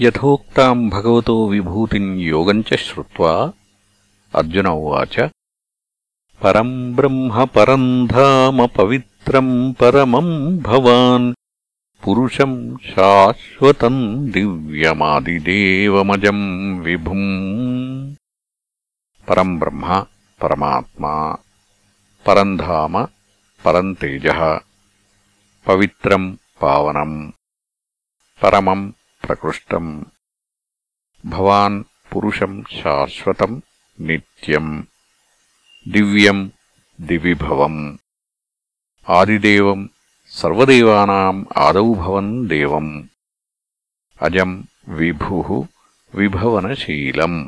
यथोक्ताम् भगवतो विभूतिम् योगम् च श्रुत्वा अर्जुन उवाच परम् ब्रह्म परम् धाम पवित्रम् परमम् भवान् पुरुषम् शाश्वतम् दिव्यमादिदेवमजम् विभुम्। परम् ब्रह्म परमात्मा परम् धाम परम् तेजः पवित्रम् पावनम् परमम् प्रकृष्टम् भवान् पुरुषम् शाश्वतम् नित्यम् दिव्यम् दिविभवम् आदिदेवम् सर्वदेवानाम् आदौ भवन् देवम् अजम् विभुः विभवनशीलम्